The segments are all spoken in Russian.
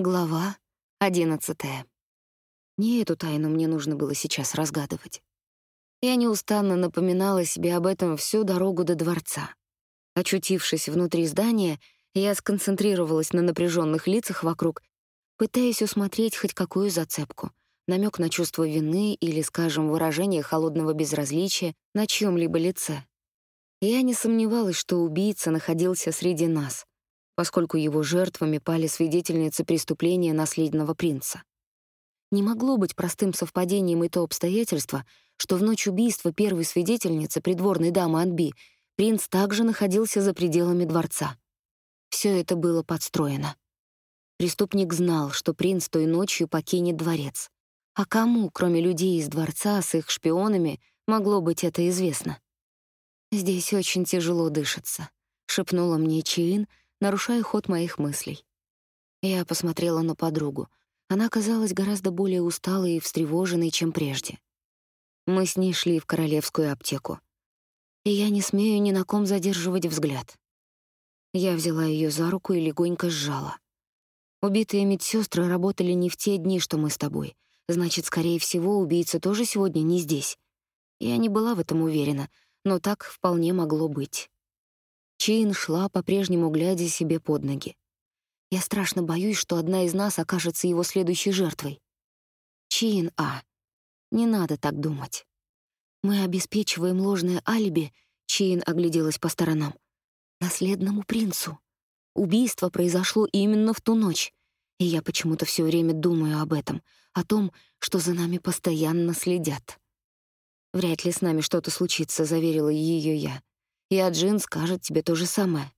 Глава одиннадцатая. Не эту тайну мне нужно было сейчас разгадывать. Я неустанно напоминала себе об этом всю дорогу до дворца. Очутившись внутри здания, я сконцентрировалась на напряженных лицах вокруг, пытаясь усмотреть хоть какую зацепку, намек на чувство вины или, скажем, выражение холодного безразличия на чьем либо лице. Я не сомневалась, что убийца находился среди нас, поскольку его жертвами пали свидетельницы преступления наследного принца. Не могло быть простым совпадением и то обстоятельство, что в ночь убийства первой свидетельницы, придворной дамы Анби, принц также находился за пределами дворца. Все это было подстроено. Преступник знал, что принц той ночью покинет дворец. А кому, кроме людей из дворца с их шпионами, могло быть это известно? «Здесь очень тяжело дышится», — шепнула мне Чиин, нарушая ход моих мыслей. Я посмотрела на подругу. Она казалась гораздо более усталой и встревоженной, чем прежде. Мы с ней шли в королевскую аптеку. И я не смею ни на ком задерживать взгляд. Я взяла ее за руку и легонько сжала. Убитые медсестры работали не в те дни, что мы с тобой. Значит, скорее всего, убийца тоже сегодня не здесь. Я не была в этом уверена, но так вполне могло быть. Чейн шла, по-прежнему глядя себе под ноги. Я страшно боюсь, что одна из нас окажется его следующей жертвой. Чейн А. Не надо так думать. Мы обеспечиваем ложное алиби, Чейн огляделась по сторонам, наследному принцу. Убийство произошло именно в ту ночь, и я почему-то все время думаю об этом, о том, что за нами постоянно следят. Вряд ли с нами что-то случится, заверила ее я и Аджин скажет тебе то же самое.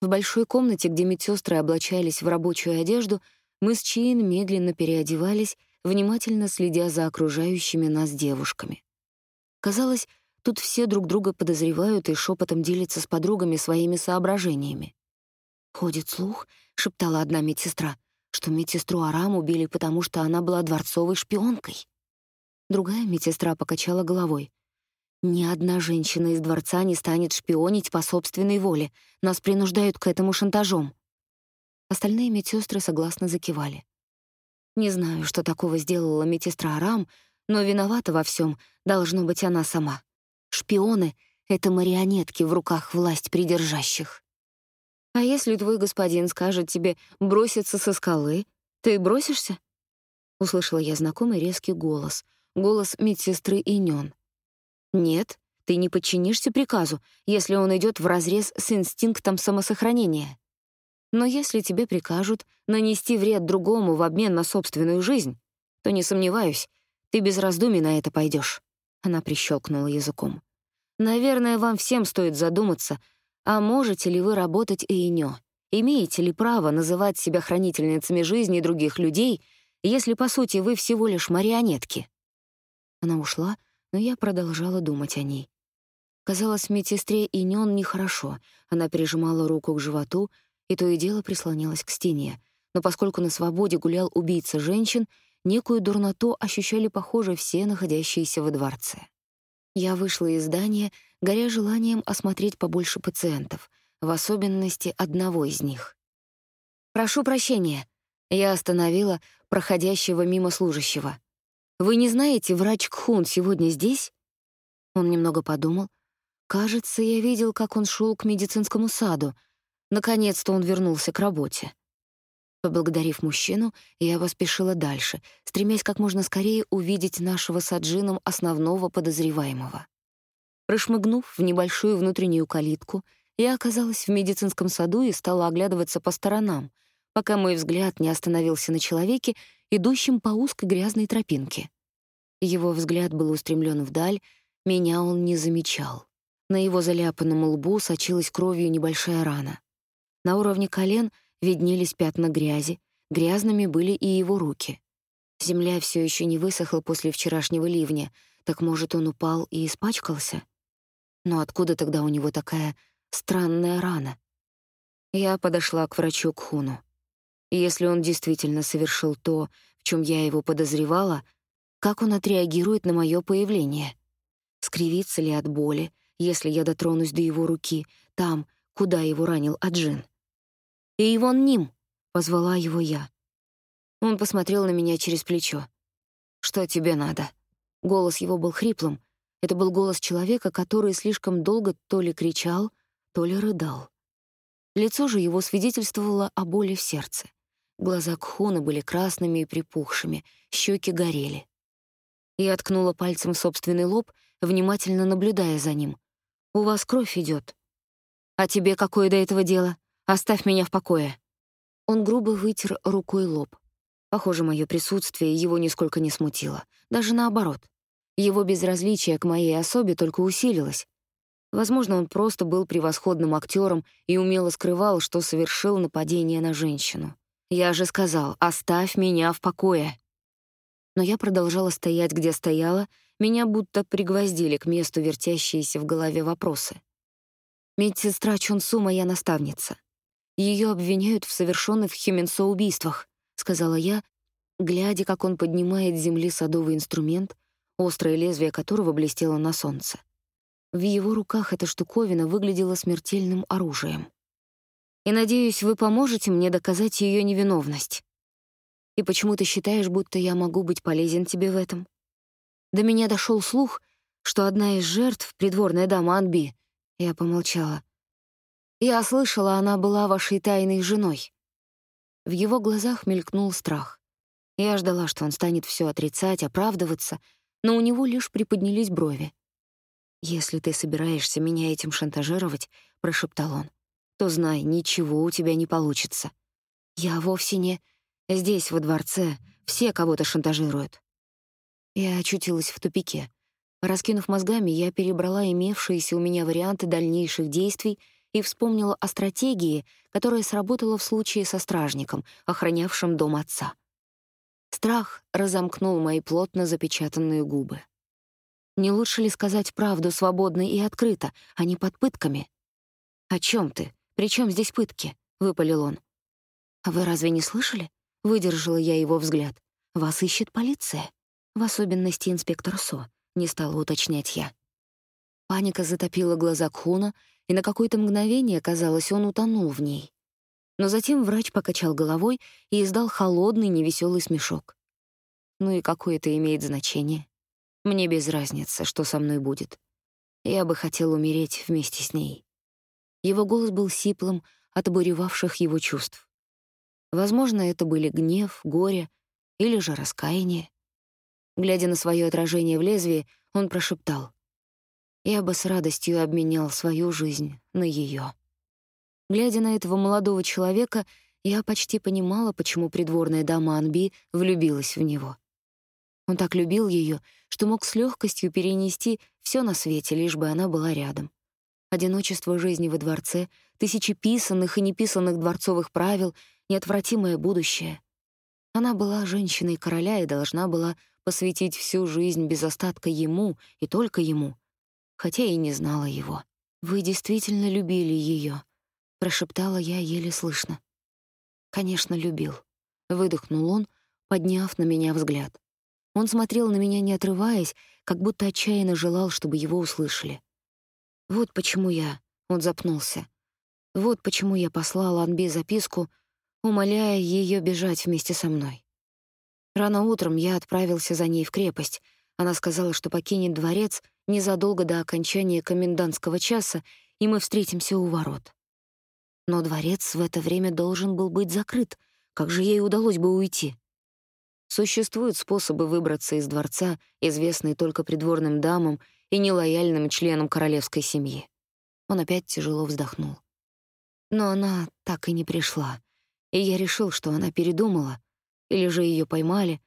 В большой комнате, где медсестры облачались в рабочую одежду, мы с Чиин медленно переодевались, внимательно следя за окружающими нас девушками. Казалось, тут все друг друга подозревают и шепотом делятся с подругами своими соображениями. «Ходит слух», — шептала одна медсестра, что медсестру Арам убили, потому что она была дворцовой шпионкой. Другая медсестра покачала головой. Ни одна женщина из дворца не станет шпионить по собственной воле. Нас принуждают к этому шантажом. Остальные медсестры согласно закивали. Не знаю, что такого сделала медсестра Арам, но виновата во всем должно быть она сама. Шпионы — это марионетки в руках власть придержащих. А если твой господин скажет тебе броситься со скалы, ты бросишься? Услышала я знакомый резкий голос, голос медсестры Инён. Нет, ты не подчинишься приказу, если он идет вразрез с инстинктом самосохранения. Но если тебе прикажут нанести вред другому в обмен на собственную жизнь, то не сомневаюсь, ты без раздумий на это пойдешь. Она прищелкнула языком. Наверное, вам всем стоит задуматься, а можете ли вы работать и инё? Имеете ли право называть себя хранительницами жизни других людей, если по сути вы всего лишь марионетки? Она ушла, но я продолжала думать о ней. Казалось, медсестре Инён нехорошо. Она прижимала руку к животу и то и дело прислонялась к стене. Но поскольку на свободе гулял убийца женщин, некую дурноту ощущали, похоже, все находящиеся во дворце. Я вышла из здания, горя желанием осмотреть побольше пациентов, в особенности одного из них. «Прошу прощения», — я остановила проходящего мимо служащего. Вы не знаете, врач Кхун сегодня здесь?» Он немного подумал. «Кажется, я видел, как он шел к медицинскому саду. Наконец-то он вернулся к работе». Поблагодарив мужчину, я поспешила дальше, стремясь как можно скорее увидеть нашего с Аджином основного подозреваемого. Прошмыгнув в небольшую внутреннюю калитку, я оказалась в медицинском саду и стала оглядываться по сторонам, пока мой взгляд не остановился на человеке, идущем по узкой грязной тропинке. Его взгляд был устремлен вдаль, меня он не замечал. На его заляпанном лбу сочилась кровью небольшая рана. На уровне колен виднелись пятна грязи, грязными были и его руки. Земля все еще не высохла после вчерашнего ливня, так, может, он упал и испачкался? Но откуда тогда у него такая странная рана? Я подошла к врачу Кхуну. Если он действительно совершил то, в чем я его подозревала, как он отреагирует на мое появление? Скривится ли от боли, если я дотронусь до его руки, там, куда его ранил Аджин? «И вон ним!» — позвала его я. Он посмотрел на меня через плечо. «Что тебе надо?» Голос его был хриплым. Это был голос человека, который слишком долго то ли кричал, то ли рыдал. Лицо же его свидетельствовало о боли в сердце. Глаза Кхуна были красными и припухшими, щеки горели. Я ткнула пальцем собственный лоб, внимательно наблюдая за ним. «У вас кровь идет. «А тебе какое до этого дело? Оставь меня в покое». Он грубо вытер рукой лоб. Похоже, мое присутствие его нисколько не смутило. Даже наоборот. Его безразличие к моей особе только усилилось. Возможно, он просто был превосходным актером и умело скрывал, что совершил нападение на женщину. Я же сказал, оставь меня в покое. Но я продолжала стоять, где стояла, меня будто пригвоздили к месту вертящиеся в голове вопросы. Медсестра Чунсу — моя наставница. Ее обвиняют в совершенных в Хименсо убийствах, сказала я, глядя, как он поднимает с земли садовый инструмент, острое лезвие которого блестело на солнце. В его руках эта штуковина выглядела смертельным оружием. И надеюсь, вы поможете мне доказать ее невиновность. И почему ты считаешь, будто я могу быть полезен тебе в этом? До меня дошел слух, что одна из жертв, придворная дама Анби, я помолчала. Я слышала, она была вашей тайной женой. В его глазах мелькнул страх. Я ждала, что он станет все отрицать, оправдываться, но у него лишь приподнялись брови. «Если ты собираешься меня этим шантажировать», — прошептал он, «то знай, ничего у тебя не получится. Я вовсе не... Здесь, во дворце, все кого-то шантажируют». Я очутилась в тупике. Раскинув мозгами, я перебрала имевшиеся у меня варианты дальнейших действий и вспомнила о стратегии, которая сработала в случае со стражником, охранявшим дом отца. Страх разомкнул мои плотно запечатанные губы. Не лучше ли сказать правду свободно и открыто, а не под пытками? «О чем ты? При чем здесь пытки?» — выпалил он. «А вы разве не слышали?» — выдержала я его взгляд. «Вас ищет полиция. В особенности инспектор Со», — не стала уточнять я. Паника затопила глаза Кхуна, и на какое-то мгновение, казалось, он утонул в ней. Но затем врач покачал головой и издал холодный, невеселый смешок. «Ну и какое это имеет значение?» Мне без разницы, что со мной будет. Я бы хотел умереть вместе с ней. Его голос был сиплым от обуревавших его чувств. Возможно, это были гнев, горе или же раскаяние. Глядя на свое отражение в лезвии, он прошептал: "Я бы с радостью обменял свою жизнь на ее. Глядя на этого молодого человека, я почти понимала, почему придворная дама Анби влюбилась в него. Он так любил ее, что мог с легкостью перенести все на свете, лишь бы она была рядом. Одиночество жизни во дворце, тысячи писанных и неписанных дворцовых правил, неотвратимое будущее. Она была женщиной короля и должна была посвятить всю жизнь без остатка ему и только ему, хотя и не знала его. «Вы действительно любили ее, прошептала я еле слышно. «Конечно, любил», — выдохнул он, подняв на меня взгляд. Он смотрел на меня, не отрываясь, как будто отчаянно желал, чтобы его услышали. Вот почему я... Он запнулся. Вот почему я послала Анби записку, умоляя ее бежать вместе со мной. Рано утром я отправился за ней в крепость. Она сказала, что покинет дворец незадолго до окончания комендантского часа, и мы встретимся у ворот. Но дворец в это время должен был быть закрыт. Как же ей удалось бы уйти? Существуют способы выбраться из дворца, известные только придворным дамам и нелояльным членам королевской семьи. Он опять тяжело вздохнул. Но она так и не пришла, и я решил, что она передумала, или же ее поймали,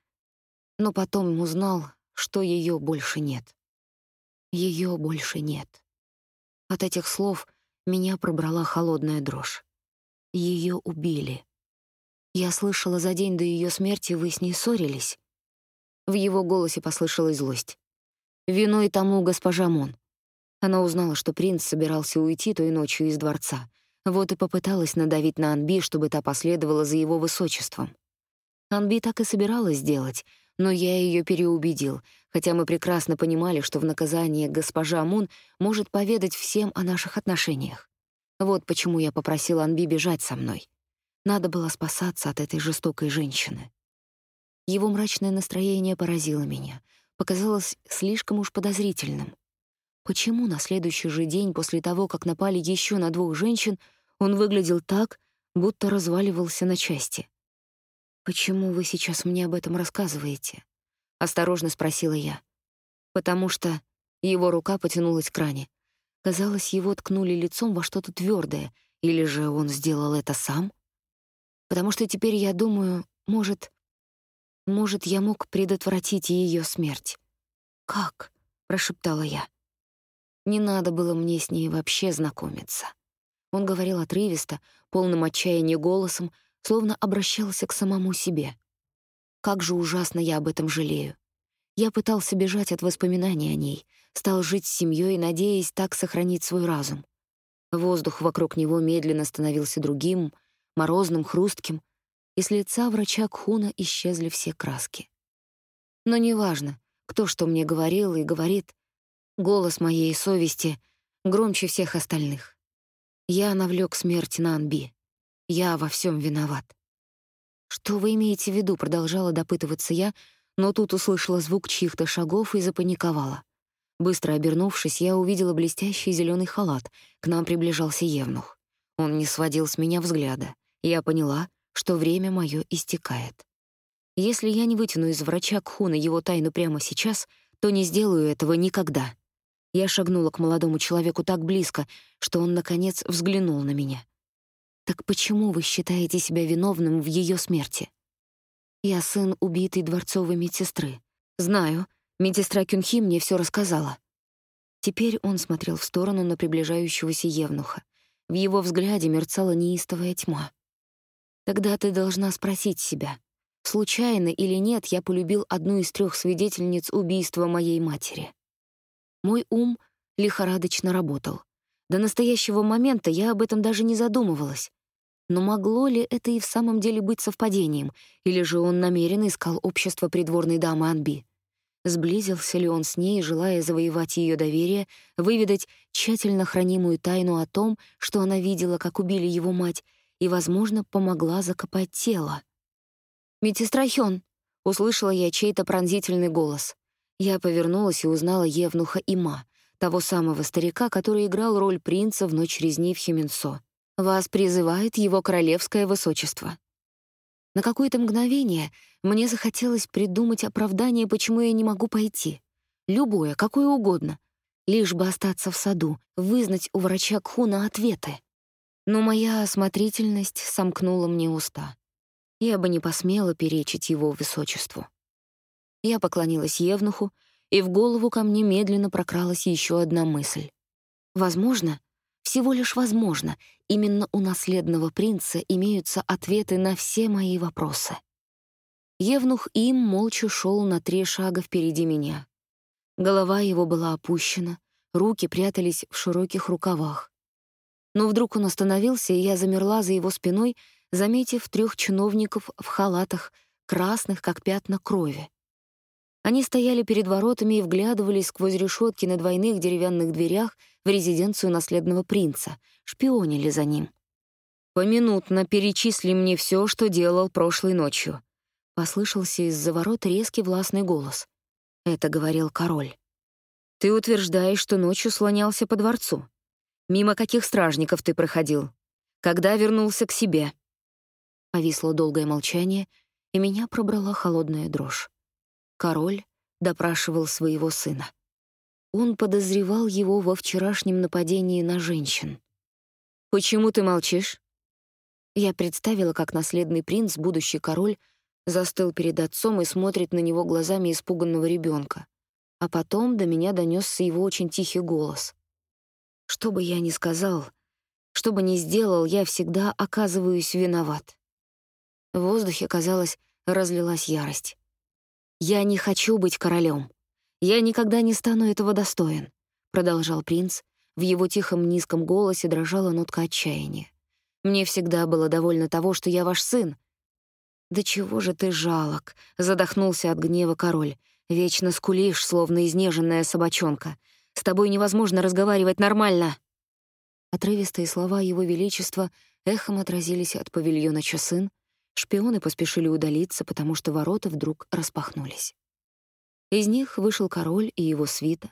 но потом узнал, что ее больше нет. Ее больше нет. От этих слов меня пробрала холодная дрожь. Ее убили. Я слышала, за день до ее смерти вы с ней ссорились. В его голосе послышалась злость. Виной тому госпожа Мон. Она узнала, что принц собирался уйти той ночью из дворца. Вот и попыталась надавить на Анби, чтобы та последовала за его высочеством. Анби так и собиралась сделать, но я ее переубедил, хотя мы прекрасно понимали, что в наказание госпожа Мун может поведать всем о наших отношениях. Вот почему я попросил Анби бежать со мной. Надо было спасаться от этой жестокой женщины. Его мрачное настроение поразило меня, показалось слишком уж подозрительным. Почему на следующий же день после того, как напали еще на двух женщин, он выглядел так, будто разваливался на части? «Почему вы сейчас мне об этом рассказываете?» — осторожно спросила я. «Потому что...» Его рука потянулась к ране. Казалось, его ткнули лицом во что-то твердое, или же он сделал это сам? Потому что теперь я думаю, может, может, я мог предотвратить ее смерть. Как? прошептала я. Не надо было мне с ней вообще знакомиться. Он говорил отрывисто, полным отчаяния голосом, словно обращался к самому себе. Как же ужасно я об этом жалею. Я пытался бежать от воспоминаний о ней, стал жить с семьей, надеясь так сохранить свой разум. Воздух вокруг него медленно становился другим, морозным, хрустким, и с лица врача Кхуна исчезли все краски. Но неважно, кто что мне говорил и говорит, голос моей совести громче всех остальных. Я навлек смерть на Анби. Я во всем виноват. «Что вы имеете в виду?» — продолжала допытываться я, но тут услышала звук чьих-то шагов и запаниковала. Быстро обернувшись, я увидела блестящий зеленый халат. К нам приближался Евнух. Он не сводил с меня взгляда. Я поняла, что время мое истекает. Если я не вытяну из врача Кхуна его тайну прямо сейчас, то не сделаю этого никогда. Я шагнула к молодому человеку так близко, что он, наконец, взглянул на меня. «Так почему вы считаете себя виновным в ее смерти?» «Я сын убитой дворцовой медсестры. Знаю, медсестра Кюнхи мне все рассказала». Теперь он смотрел в сторону на приближающегося Евнуха. В его взгляде мерцала неистовая тьма. Тогда ты должна спросить себя, случайно или нет я полюбил одну из трех свидетельниц убийства моей матери. Мой ум лихорадочно работал. До настоящего момента я об этом даже не задумывалась. Но могло ли это и в самом деле быть совпадением, или же он намеренно искал общество придворной дамы Анби? Сблизился ли он с ней, желая завоевать ее доверие, выведать тщательно хранимую тайну о том, что она видела, как убили его мать, и, возможно, помогла закопать тело. «Медсестра Хён!» — услышала я чей-то пронзительный голос. Я повернулась и узнала Евнуха Има, того самого старика, который играл роль принца в ночь резни в Хюминсо. «Вас призывает его королевское высочество». На какое-то мгновение мне захотелось придумать оправдание, почему я не могу пойти. Любое, какое угодно. Лишь бы остаться в саду, вызнать у врача Кхуна ответы. Но моя осмотрительность сомкнула мне уста. Я бы не посмела перечить его высочеству. Я поклонилась Евнуху, и в голову ко мне медленно прокралась еще одна мысль. Возможно, всего лишь возможно, именно у наследного принца имеются ответы на все мои вопросы. Евнух им молча шел на три шага впереди меня. Голова его была опущена, руки прятались в широких рукавах. Но вдруг он остановился, и я замерла за его спиной, заметив трех чиновников в халатах, красных, как пятна крови. Они стояли перед воротами и вглядывались сквозь решетки на двойных деревянных дверях в резиденцию наследного принца, шпионили за ним. «Поминутно перечисли мне все, что делал прошлой ночью», — послышался из-за ворот резкий властный голос. Это говорил король. «Ты утверждаешь, что ночью слонялся по дворцу. Мимо каких стражников ты проходил? Когда вернулся к себе?» Повисло долгое молчание, и меня пробрала холодная дрожь. Король допрашивал своего сына. Он подозревал его во вчерашнем нападении на женщин. «Почему ты молчишь?» Я представила, как наследный принц, будущий король, застыл перед отцом и смотрит на него глазами испуганного ребенка. А потом до меня донесся его очень тихий голос. Что бы я ни сказал, что бы ни сделал, я всегда оказываюсь виноват. В воздухе, казалось, разлилась ярость. «Я не хочу быть королем. Я никогда не стану этого достоин», — продолжал принц. В его тихом низком голосе дрожала нотка отчаяния. «Мне всегда было довольно того, что я ваш сын». «Да чего же ты жалок?» — задохнулся от гнева король. «Вечно скулишь, словно изнеженная собачонка. С тобой невозможно разговаривать нормально!» Отрывистые слова Его Величества эхом отразились от павильона Чосын, Шпионы поспешили удалиться, потому что ворота вдруг распахнулись. Из них вышел король и его свита,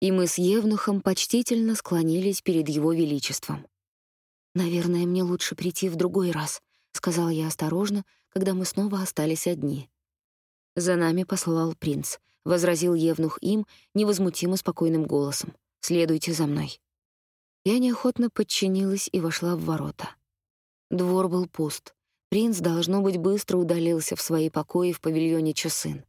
и мы с Евнухом почтительно склонились перед его величеством. «Наверное, мне лучше прийти в другой раз», — сказала я осторожно, когда мы снова остались одни. «За нами послал принц», — возразил Евнух им невозмутимо спокойным голосом. «Следуйте за мной». Я неохотно подчинилась и вошла в ворота. Двор был пуст. Принц, должно быть, быстро удалился в свои покои в павильоне Чосын.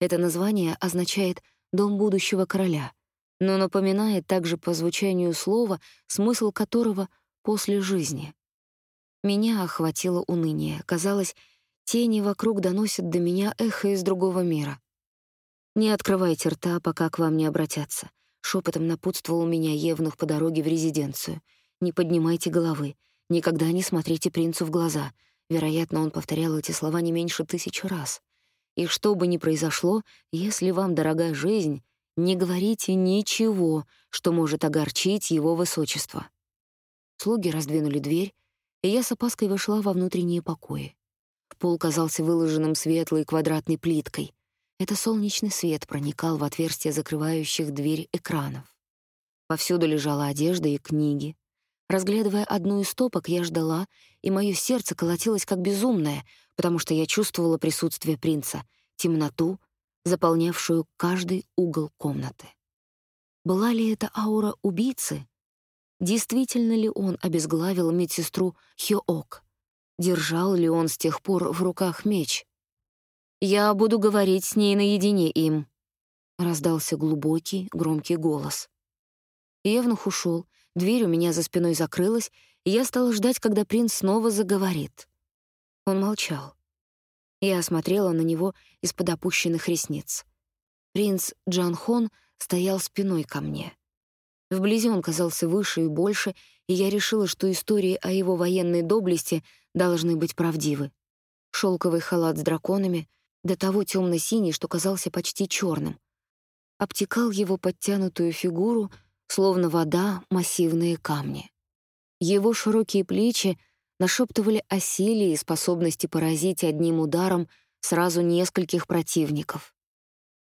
Это название означает «дом будущего короля», но напоминает также по звучанию слова, смысл которого — «после жизни». Меня охватило уныние. Казалось, тени вокруг доносят до меня эхо из другого мира. «Не открывайте рта, пока к вам не обратятся», — шепотом напутствовал меня Евнух по дороге в резиденцию. «Не поднимайте головы, никогда не смотрите принцу в глаза». Вероятно, он повторял эти слова не меньше тысячи раз. И что бы ни произошло, если вам дорога жизнь, не говорите ничего, что может огорчить его высочество. Слуги раздвинули дверь, и я с опаской вошла во внутренние покои. Пол казался выложенным светлой квадратной плиткой. Это солнечный свет проникал в отверстия закрывающих дверь экранов. Повсюду лежала одежда и книги. Разглядывая одну из стопок, я ждала, и мое сердце колотилось как безумное, потому что я чувствовала присутствие принца, темноту, заполнявшую каждый угол комнаты. Была ли это аура убийцы? Действительно ли он обезглавил медсестру Хёок? Держал ли он с тех пор в руках меч? «Я буду говорить с ней наедине им», — раздался глубокий, громкий голос. Евнух ушел, дверь у меня за спиной закрылась, и я стала ждать, когда принц снова заговорит. Он молчал. Я осмотрела на него из-под опущенных ресниц. Принц Джан Хон стоял спиной ко мне. Вблизи он казался выше и больше, и я решила, что истории о его военной доблести должны быть правдивы. Шелковый халат с драконами, до того темно синий что казался почти черным, обтекал его подтянутую фигуру, словно вода массивные камни. Его широкие плечи нашептывали о силе и способности поразить одним ударом сразу нескольких противников.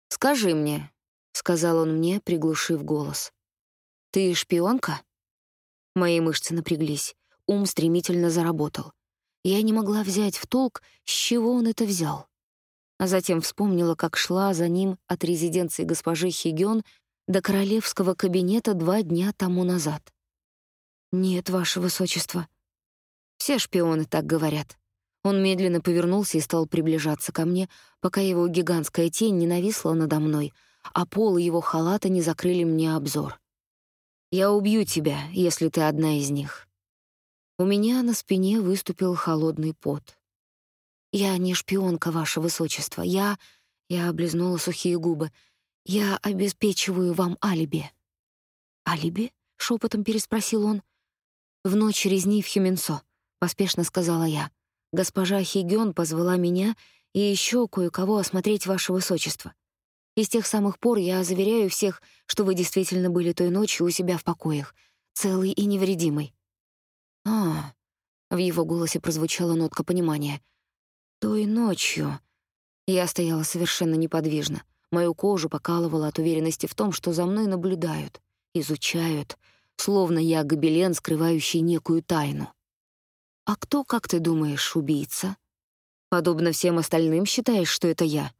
«Скажи мне», — сказал он мне, приглушив голос, — «ты шпионка?» Мои мышцы напряглись, ум стремительно заработал. Я не могла взять в толк, с чего он это взял. А затем вспомнила, как шла за ним от резиденции госпожи Хигён до королевского кабинета два дня тому назад. «Нет, ваше высочество», все шпионы так говорят. Он медленно повернулся и стал приближаться ко мне, пока его гигантская тень не нависла надо мной, а полы его халата не закрыли мне обзор. «Я убью тебя, если ты одна из них». У меня на спине выступил холодный пот. «Я не шпионка, ваше высочество. Я...» Я облизнула сухие губы. «Я обеспечиваю вам алиби». «Алиби?» — шепотом переспросил он. «В ночь резни в Хюминсо. — поспешно сказала я. «Госпожа Хигён позвала меня и еще кое-кого осмотреть ваше высочество. И с тех самых пор я заверяю всех, что вы действительно были той ночью у себя в покоях, целый и невредимый». «А...» — в его голосе прозвучала нотка понимания. «Той ночью...» Я стояла совершенно неподвижно. Мою кожу покалывало от уверенности в том, что за мной наблюдают, изучают, словно я гобелен, скрывающий некую тайну. «А кто, как ты думаешь, убийца? Подобно всем остальным считаешь, что это я?»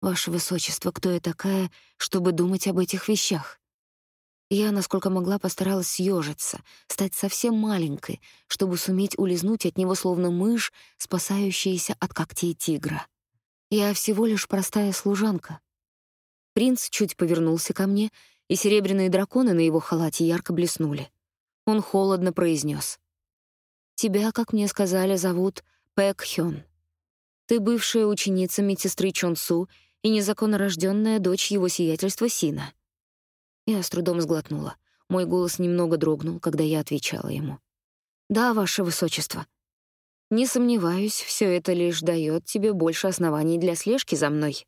«Ваше Высочество, кто я такая, чтобы думать об этих вещах?» Я, насколько могла, постаралась съежиться, стать совсем маленькой, чтобы суметь улизнуть от него, словно мышь, спасающаяся от когтей тигра. Я всего лишь простая служанка. Принц чуть повернулся ко мне, и серебряные драконы на его халате ярко блеснули. Он холодно произнес: Тебя, как мне сказали, зовут Пэк Хён. Ты бывшая ученица медсестры Чон Су и незаконно рожденная дочь его сиятельства Сина. Я с трудом сглотнула. Мой голос немного дрогнул, когда я отвечала ему. «Да, ваше высочество. Не сомневаюсь, все это лишь дает тебе больше оснований для слежки за мной».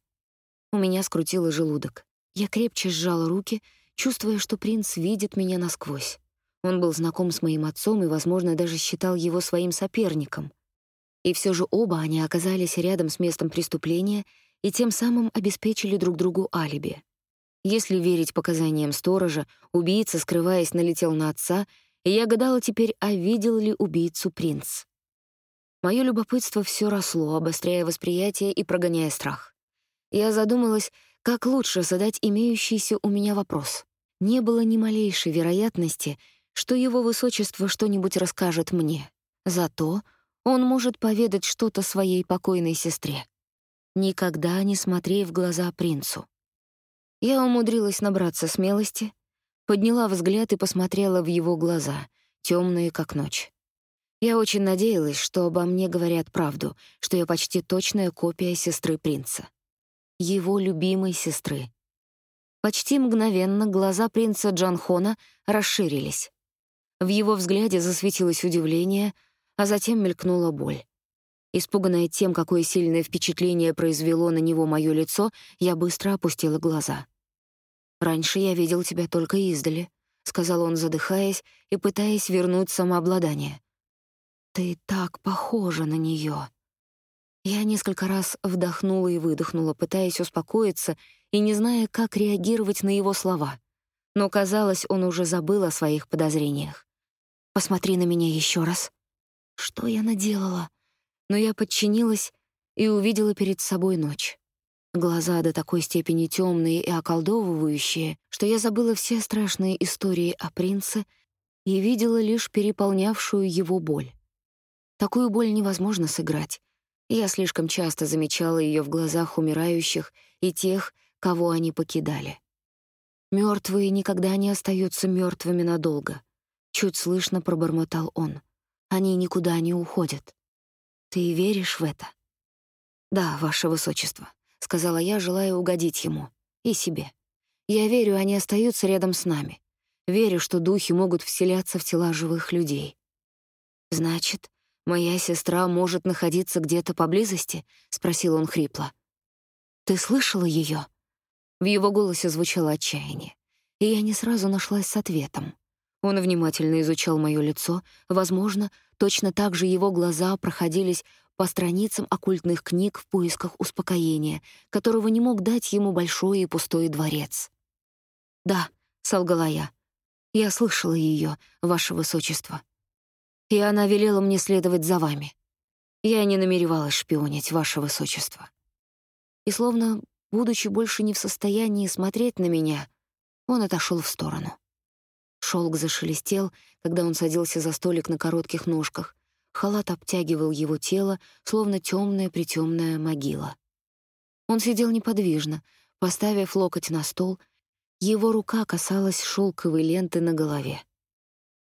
У меня скрутило желудок. Я крепче сжала руки, чувствуя, что принц видит меня насквозь. Он был знаком с моим отцом и, возможно, даже считал его своим соперником. И все же оба они оказались рядом с местом преступления и тем самым обеспечили друг другу алиби. Если верить показаниям сторожа, убийца, скрываясь, налетел на отца, и я гадала теперь, а видел ли убийцу принц. Моё любопытство все росло, обостряя восприятие и прогоняя страх. Я задумалась, как лучше задать имеющийся у меня вопрос. Не было ни малейшей вероятности, что его высочество что-нибудь расскажет мне. Зато он может поведать что-то своей покойной сестре. Никогда не смотри в глаза принцу. Я умудрилась набраться смелости, подняла взгляд и посмотрела в его глаза, темные как ночь. Я очень надеялась, что обо мне говорят правду, что я почти точная копия сестры принца. Его любимой сестры. Почти мгновенно глаза принца Джанхона расширились. В его взгляде засветилось удивление, а затем мелькнула боль. Испуганная тем, какое сильное впечатление произвело на него моё лицо, я быстро опустила глаза. «Раньше я видел тебя только издали», — сказал он, задыхаясь и пытаясь вернуть самообладание. «Ты так похожа на неё». Я несколько раз вдохнула и выдохнула, пытаясь успокоиться и не зная, как реагировать на его слова. Но, казалось, он уже забыл о своих подозрениях. «Посмотри на меня еще раз». Что я наделала? Но я подчинилась и увидела перед собой ночь. Глаза до такой степени темные и околдовывающие, что я забыла все страшные истории о принце и видела лишь переполнявшую его боль. Такую боль невозможно сыграть. Я слишком часто замечала ее в глазах умирающих и тех, кого они покидали. Мертвые никогда не остаются мертвыми надолго. Чуть слышно пробормотал он. Они никуда не уходят. Ты веришь в это? Да, ваше высочество, сказала я, желая угодить ему и себе. Я верю, они остаются рядом с нами. Верю, что духи могут вселяться в тела живых людей. Значит, моя сестра может находиться где-то поблизости, спросил он хрипло. Ты слышала ее? В его голосе звучало отчаяние, и я не сразу нашлась с ответом. Он внимательно изучал моё лицо, возможно, точно так же его глаза проходились по страницам оккультных книг в поисках успокоения, которого не мог дать ему большой и пустой дворец. «Да», — солгала я, — «я слышала её, ваше высочество. И она велела мне следовать за вами. Я не намеревалась шпионить, ваше высочество». И словно Будучи больше не в состоянии смотреть на меня, он отошел в сторону. Шелк зашелестел, когда он садился за столик на коротких ножках. Халат обтягивал его тело, словно темная притемная могила. Он сидел неподвижно, поставив локоть на стол. Его рука касалась шелковой ленты на голове.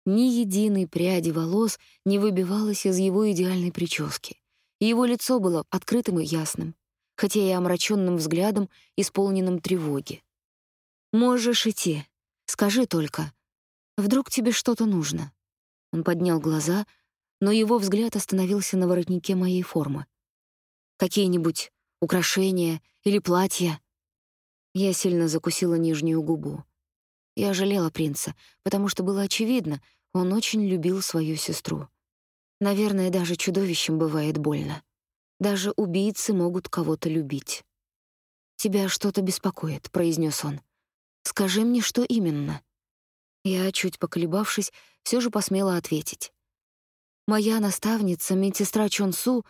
Ни единой пряди волос не выбивалась из его идеальной прически. Его лицо было открытым и ясным хотя и омраченным взглядом, исполненным тревоги. «Можешь идти. Скажи только. Вдруг тебе что-то нужно?» Он поднял глаза, но его взгляд остановился на воротнике моей формы. «Какие-нибудь украшения или платья?» Я сильно закусила нижнюю губу. Я жалела принца, потому что было очевидно, он очень любил свою сестру. Наверное, даже чудовищем бывает больно. Даже убийцы могут кого-то любить. «Тебя что-то беспокоит», — произнес он. «Скажи мне, что именно?» Я, чуть поколебавшись, все же посмела ответить. «Моя наставница, медсестра Чонсу,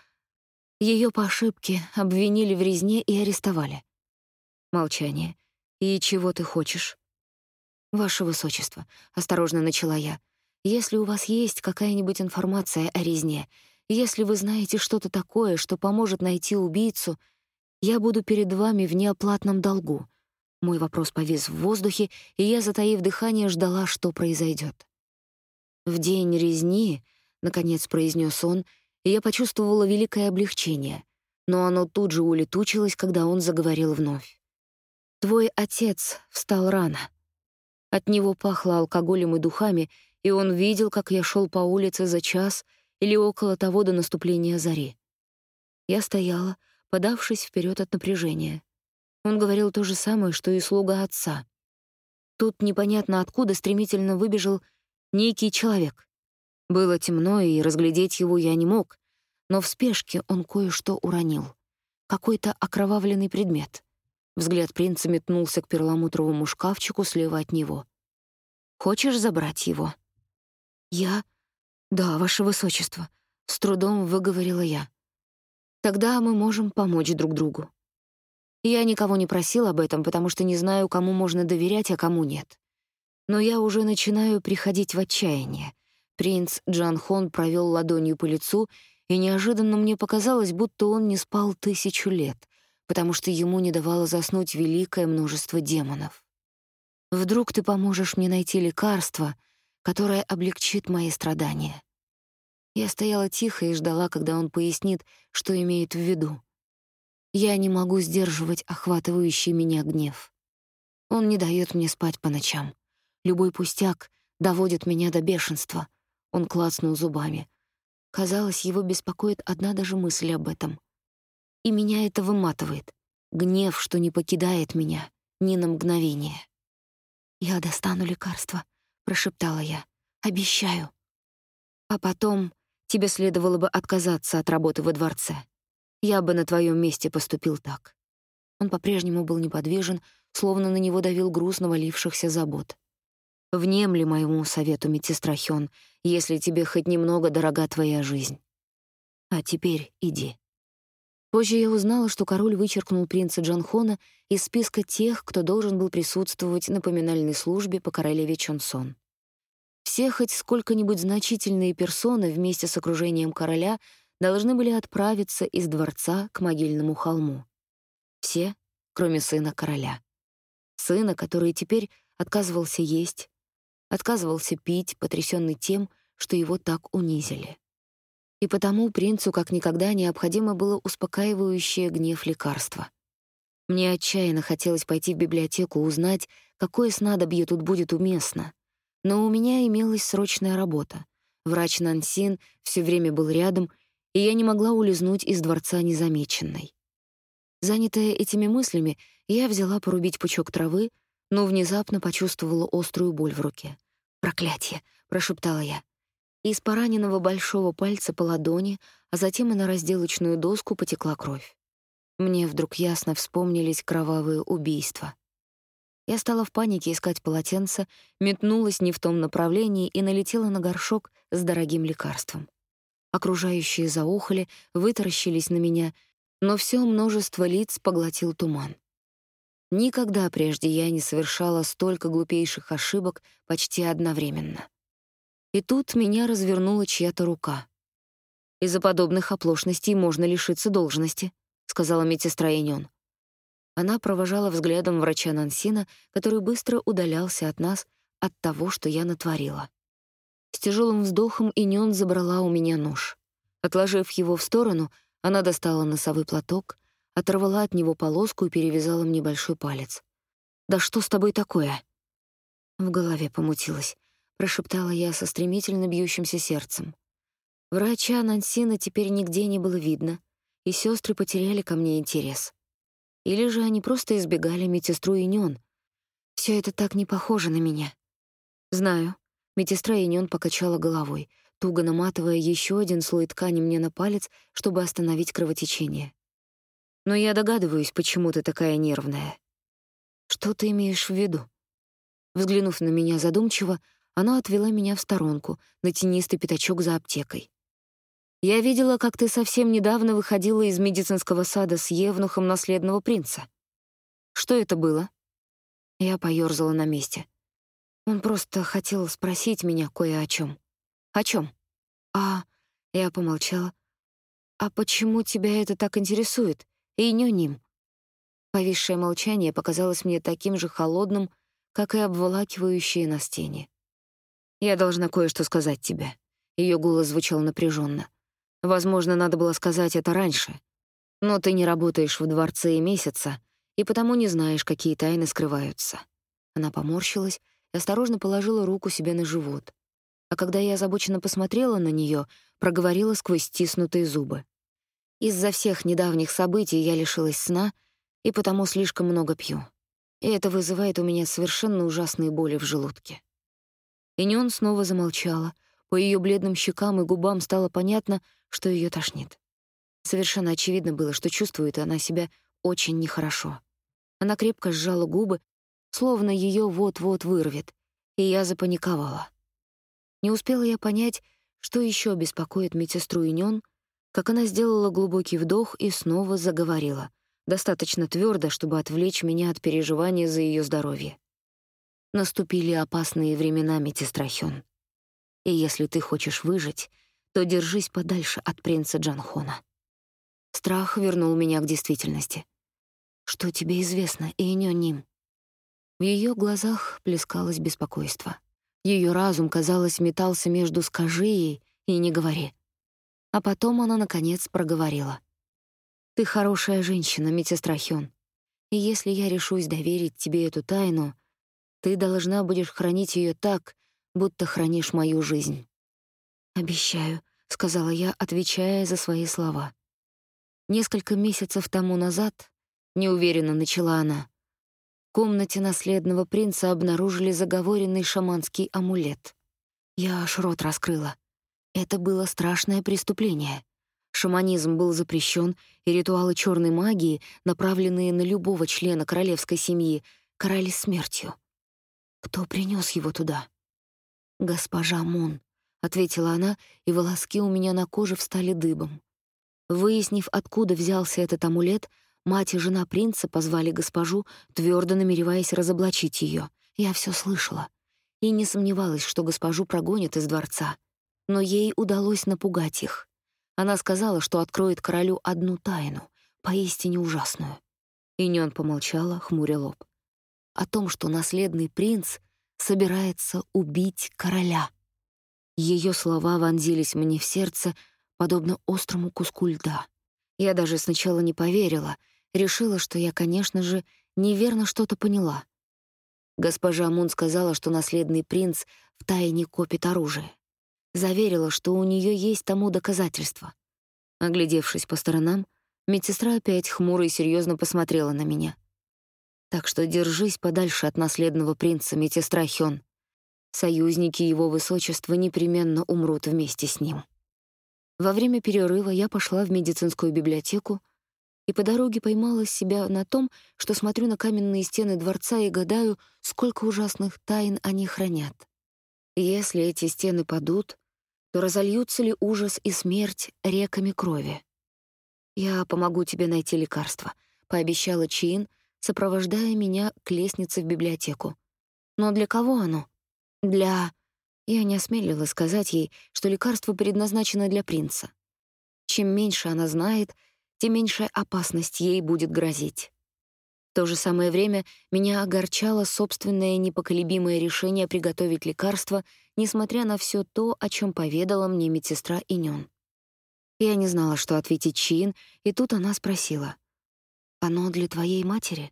ее по ошибке обвинили в резне и арестовали». Молчание. «И чего ты хочешь?» «Ваше высочество», — осторожно начала я, — «если у вас есть какая-нибудь информация о резне, если вы знаете что-то такое, что поможет найти убийцу, я буду перед вами в неоплатном долгу. Мой вопрос повис в воздухе, и я, затаив дыхание, ждала, что произойдет. В день резни, наконец произнес он, и я почувствовала великое облегчение, но оно тут же улетучилось, когда он заговорил вновь. Твой отец встал рано. От него пахло алкоголем и духами, и он видел, как я шел по улице за час или около того до наступления зари. Я стояла, подавшись вперед от напряжения. Он говорил то же самое, что и слуга отца. Тут непонятно откуда стремительно выбежал некий человек. Было темно, и разглядеть его я не мог, но в спешке он кое-что уронил. Какой-то окровавленный предмет. Взгляд принца метнулся к перламутровому шкафчику слева от него. «Хочешь забрать его?» «Я? Да, ваше высочество», — с трудом выговорила я. «Тогда мы можем помочь друг другу». Я никого не просил об этом, потому что не знаю, кому можно доверять, а кому нет. Но я уже начинаю приходить в отчаяние. Принц Джан Хон провел ладонью по лицу, и неожиданно мне показалось, будто он не спал тысячу лет, потому что ему не давало заснуть великое множество демонов. Вдруг ты поможешь мне найти лекарство, которое облегчит мои страдания. Я стояла тихо и ждала, когда он пояснит, что имеет в виду. Я не могу сдерживать охватывающий меня гнев. Он не дает мне спать по ночам. Любой пустяк доводит меня до бешенства. Он клацнул зубами. Казалось, его беспокоит одна даже мысль об этом. И меня это выматывает. Гнев, что не покидает меня ни на мгновение. «Я достану лекарство», — прошептала я. «Обещаю». «А потом тебе следовало бы отказаться от работы во дворце. Я бы на твоем месте поступил так. Он по-прежнему был неподвижен, словно на него давил груз навалившихся забот. Внемли моему совету, медсестра если тебе хоть немного дорога твоя жизнь. А теперь иди. Позже я узнала, что король вычеркнул принца Джанхона из списка тех, кто должен был присутствовать на поминальной службе по королеве Чонсон. Все хоть сколько-нибудь значительные персоны вместе с окружением короля должны были отправиться из дворца к могильному холму. Все, кроме сына короля. Сына, который теперь отказывался есть, отказывался пить, потрясенный тем, что его так унизили. И потому принцу как никогда необходимо было успокаивающее гнев лекарство. Мне отчаянно хотелось пойти в библиотеку узнать, какое снадобье тут будет уместно. Но у меня имелась срочная работа. Врач Нансин все время был рядом и я не могла улизнуть из дворца незамеченной. Занятая этими мыслями, я взяла порубить пучок травы, но внезапно почувствовала острую боль в руке. «Проклятие!» — прошептала я. Из пораненного большого пальца по ладони, а затем и на разделочную доску потекла кровь. Мне вдруг ясно вспомнились кровавые убийства. Я стала в панике искать полотенце, метнулась не в том направлении и налетела на горшок с дорогим лекарством. Окружающие заохали, вытаращились на меня, но все множество лиц поглотил туман. Никогда прежде я не совершала столько глупейших ошибок почти одновременно. И тут меня развернула чья-то рука. «Из-за подобных оплошностей можно лишиться должности», — сказала медсестра Инён. Она провожала взглядом врача Нансина, который быстро удалялся от нас от того, что я натворила. С тяжелым вздохом Инён забрала у меня нож. Отложив его в сторону, она достала носовой платок, оторвала от него полоску и перевязала мне большой палец. «Да что с тобой такое?» В голове помутилась, прошептала я со стремительно бьющимся сердцем. Врача Нансина теперь нигде не было видно, и сестры потеряли ко мне интерес. Или же они просто избегали медсестру Инён. Все это так не похоже на меня. Знаю, Медсестра Инён покачала головой, туго наматывая еще один слой ткани мне на палец, чтобы остановить кровотечение. «Но я догадываюсь, почему ты такая нервная». «Что ты имеешь в виду?» Взглянув на меня задумчиво, она отвела меня в сторонку, на тенистый пятачок за аптекой. «Я видела, как ты совсем недавно выходила из медицинского сада с евнухом наследного принца. Что это было?» Я поёрзала на месте. Он просто хотел спросить меня кое о чем. О чем? А, я помолчала. А почему тебя это так интересует? И не ним. Повисшее молчание показалось мне таким же холодным, как и обволакивающие на стене. Я должна кое-что сказать тебе. Ее голос звучал напряженно. Возможно, надо было сказать это раньше. Но ты не работаешь в дворце и месяца, и потому не знаешь, какие тайны скрываются. Она поморщилась осторожно положила руку себе на живот. А когда я озабоченно посмотрела на нее, проговорила сквозь стиснутые зубы. «Из-за всех недавних событий я лишилась сна и потому слишком много пью. И это вызывает у меня совершенно ужасные боли в желудке». Инён снова замолчала. По ее бледным щекам и губам стало понятно, что ее тошнит. Совершенно очевидно было, что чувствует она себя очень нехорошо. Она крепко сжала губы, словно ее вот-вот вырвет, и я запаниковала. Не успела я понять, что еще беспокоит медсестру Инён, как она сделала глубокий вдох и снова заговорила, достаточно твердо, чтобы отвлечь меня от переживания за ее здоровье. Наступили опасные времена, медсестра Хён. И если ты хочешь выжить, то держись подальше от принца Джанхона. Страх вернул меня к действительности. Что тебе известно, Инё Ним? В ее глазах плескалось беспокойство. Ее разум, казалось, метался между «скажи ей» и «не говори». А потом она, наконец, проговорила. «Ты хорошая женщина, медсестра Хён. И если я решусь доверить тебе эту тайну, ты должна будешь хранить ее так, будто хранишь мою жизнь». «Обещаю», — сказала я, отвечая за свои слова. Несколько месяцев тому назад, неуверенно начала она, комнате наследного принца обнаружили заговоренный шаманский амулет. Я аж рот раскрыла. Это было страшное преступление. Шаманизм был запрещен, и ритуалы черной магии, направленные на любого члена королевской семьи, карались смертью. Кто принес его туда? Госпожа Мун, ответила она, и волоски у меня на коже встали дыбом. Выяснив, откуда взялся этот амулет, Мать и жена принца позвали госпожу, твердо намереваясь разоблачить ее. Я все слышала и не сомневалась, что госпожу прогонят из дворца. Но ей удалось напугать их. Она сказала, что откроет королю одну тайну, поистине ужасную. Инён помолчала, хмуря лоб. О том, что наследный принц собирается убить короля. Ее слова вонзились мне в сердце, подобно острому куску льда. Я даже сначала не поверила — Решила, что я, конечно же, неверно что-то поняла. Госпожа Мун сказала, что наследный принц втайне копит оружие. Заверила, что у нее есть тому доказательства. Оглядевшись по сторонам, медсестра опять хмуро и серьезно посмотрела на меня. Так что держись подальше от наследного принца, медсестра Хён. Союзники его высочества непременно умрут вместе с ним. Во время перерыва я пошла в медицинскую библиотеку, и по дороге поймала себя на том, что смотрю на каменные стены дворца и гадаю, сколько ужасных тайн они хранят. Если эти стены падут, то разольются ли ужас и смерть реками крови? «Я помогу тебе найти лекарство», — пообещала Чин, сопровождая меня к лестнице в библиотеку. «Но для кого оно?» «Для...» Я не осмелилась сказать ей, что лекарство предназначено для принца. Чем меньше она знает, тем меньшая опасность ей будет грозить. В то же самое время меня огорчало собственное непоколебимое решение приготовить лекарство, несмотря на все то, о чем поведала мне медсестра Инён. Я не знала, что ответить Чин, и тут она спросила: "Оно для твоей матери?"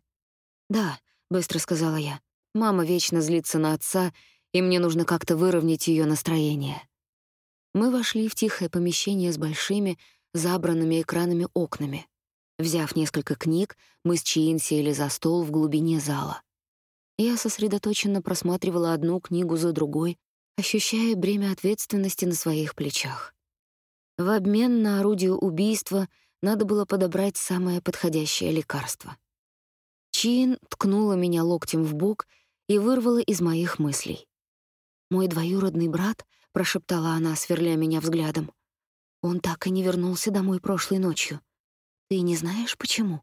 "Да", быстро сказала я. "Мама вечно злится на отца, и мне нужно как-то выровнять ее настроение". Мы вошли в тихое помещение с большими, забранными экранами окнами. Взяв несколько книг, мы с Чиин сели за стол в глубине зала. Я сосредоточенно просматривала одну книгу за другой, ощущая бремя ответственности на своих плечах. В обмен на орудие убийства надо было подобрать самое подходящее лекарство. Чин ткнула меня локтем в бок и вырвала из моих мыслей. «Мой двоюродный брат», — прошептала она, сверля меня взглядом, — он так и не вернулся домой прошлой ночью. Ты не знаешь, почему?»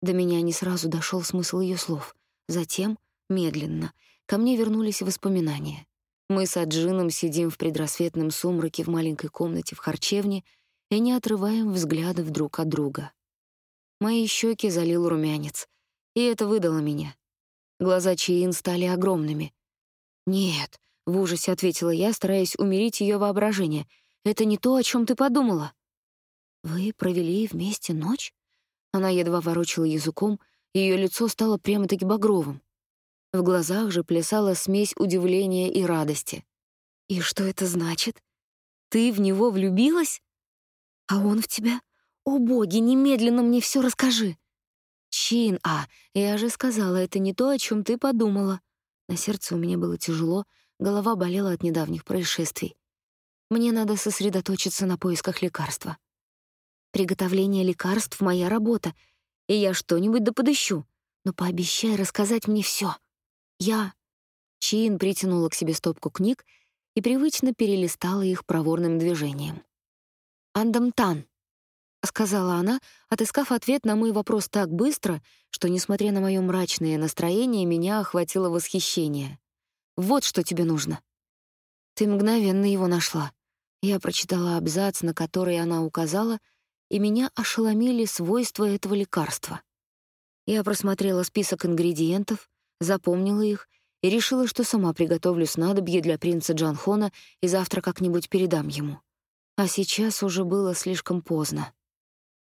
До меня не сразу дошел смысл ее слов. Затем, медленно, ко мне вернулись воспоминания. Мы с Аджином сидим в предрассветном сумраке в маленькой комнате в харчевне и не отрываем взглядов друг от друга. Мои щеки залил румянец, и это выдало меня. Глаза Чиин стали огромными. «Нет», — в ужасе ответила я, стараясь умерить ее воображение — это не то, о чем ты подумала. Вы провели вместе ночь? Она едва ворочала языком, ее лицо стало прямо-таки багровым. В глазах же плясала смесь удивления и радости. И что это значит? Ты в него влюбилась? А он в тебя? О, боги, немедленно мне все расскажи. Чин, а, я же сказала, это не то, о чем ты подумала. На сердце у меня было тяжело, голова болела от недавних происшествий. Мне надо сосредоточиться на поисках лекарства. Приготовление лекарств — моя работа, и я что-нибудь да подыщу. Но пообещай рассказать мне все. Я... Чин притянула к себе стопку книг и привычно перелистала их проворным движением. «Андамтан», — сказала она, отыскав ответ на мой вопрос так быстро, что, несмотря на моё мрачное настроение, меня охватило восхищение. «Вот что тебе нужно». «Ты мгновенно его нашла». Я прочитала абзац, на который она указала, и меня ошеломили свойства этого лекарства. Я просмотрела список ингредиентов, запомнила их и решила, что сама приготовлю снадобье для принца Джанхона и завтра как-нибудь передам ему. А сейчас уже было слишком поздно.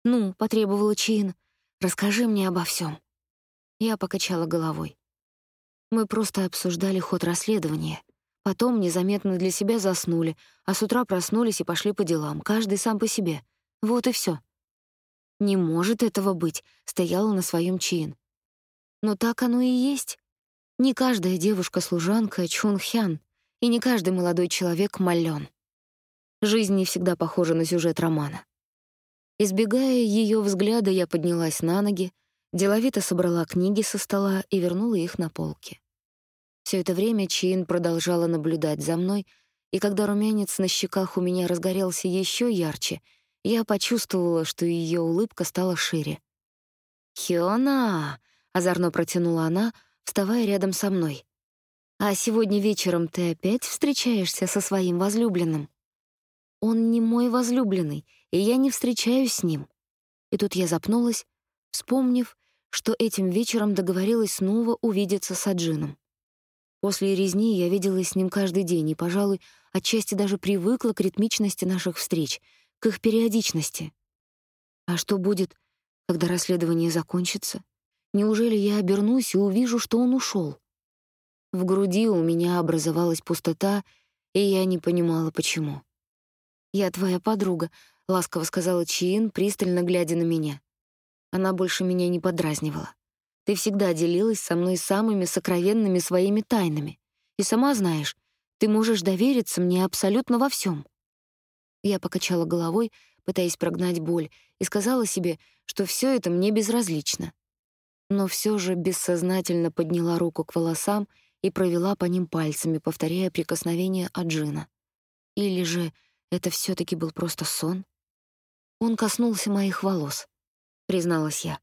«Ну», — потребовала Чин, — «расскажи мне обо всем. Я покачала головой. Мы просто обсуждали ход расследования. Потом незаметно для себя заснули, а с утра проснулись и пошли по делам, каждый сам по себе. Вот и все. «Не может этого быть», — стояла на своем Чин. «Но так оно и есть. Не каждая девушка-служанка Чунхян, и не каждый молодой человек Маллён. Жизнь не всегда похожа на сюжет романа. Избегая ее взгляда, я поднялась на ноги, деловито собрала книги со стола и вернула их на полки. Все это время Чин продолжала наблюдать за мной, и когда румянец на щеках у меня разгорелся еще ярче, я почувствовала, что ее улыбка стала шире. «Хиона!» — озорно протянула она, вставая рядом со мной. «А сегодня вечером ты опять встречаешься со своим возлюбленным?» Он не мой возлюбленный, и я не встречаюсь с ним. И тут я запнулась, вспомнив, что этим вечером договорилась снова увидеться с Аджином. После резни я виделась с ним каждый день и, пожалуй, отчасти даже привыкла к ритмичности наших встреч, к их периодичности. А что будет, когда расследование закончится? Неужели я обернусь и увижу, что он ушел? В груди у меня образовалась пустота, и я не понимала, почему. «Я твоя подруга», — ласково сказала Чин, пристально глядя на меня. Она больше меня не подразнивала. «Ты всегда делилась со мной самыми сокровенными своими тайнами. И сама знаешь, ты можешь довериться мне абсолютно во всем. Я покачала головой, пытаясь прогнать боль, и сказала себе, что все это мне безразлично. Но все же бессознательно подняла руку к волосам и провела по ним пальцами, повторяя прикосновение Аджина. Или же это все таки был просто сон? Он коснулся моих волос, призналась я.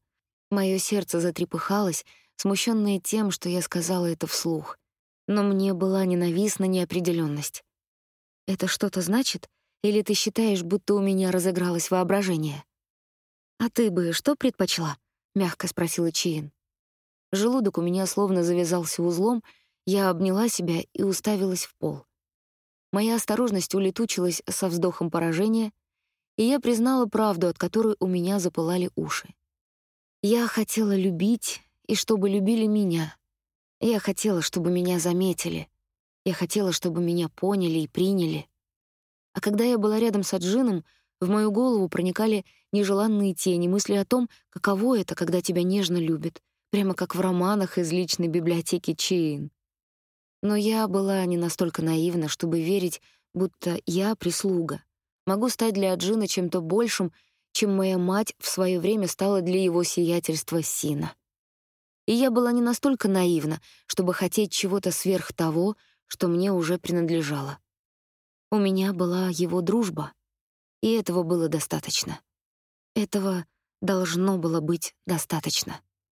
Мое сердце затрепыхалось, смущенное тем, что я сказала это вслух. Но мне была ненавистна неопределенность. Это что-то значит? Или ты считаешь, будто у меня разыгралось воображение? А ты бы что предпочла? Мягко спросила Чин. Желудок у меня словно завязался узлом, я обняла себя и уставилась в пол. Моя осторожность улетучилась со вздохом поражения, и я признала правду, от которой у меня запылали уши. Я хотела любить, и чтобы любили меня. Я хотела, чтобы меня заметили. Я хотела, чтобы меня поняли и приняли. А когда я была рядом с Аджином, в мою голову проникали нежеланные тени, мысли о том, каково это, когда тебя нежно любят, прямо как в романах из личной библиотеки Чейн. Но я была не настолько наивна, чтобы верить, будто я прислуга. Могу стать для Аджина чем-то большим, чем моя мать в свое время стала для его сиятельства Сина. И я была не настолько наивна, чтобы хотеть чего-то сверх того, что мне уже принадлежало. У меня была его дружба, и этого было достаточно. Этого должно было быть достаточно.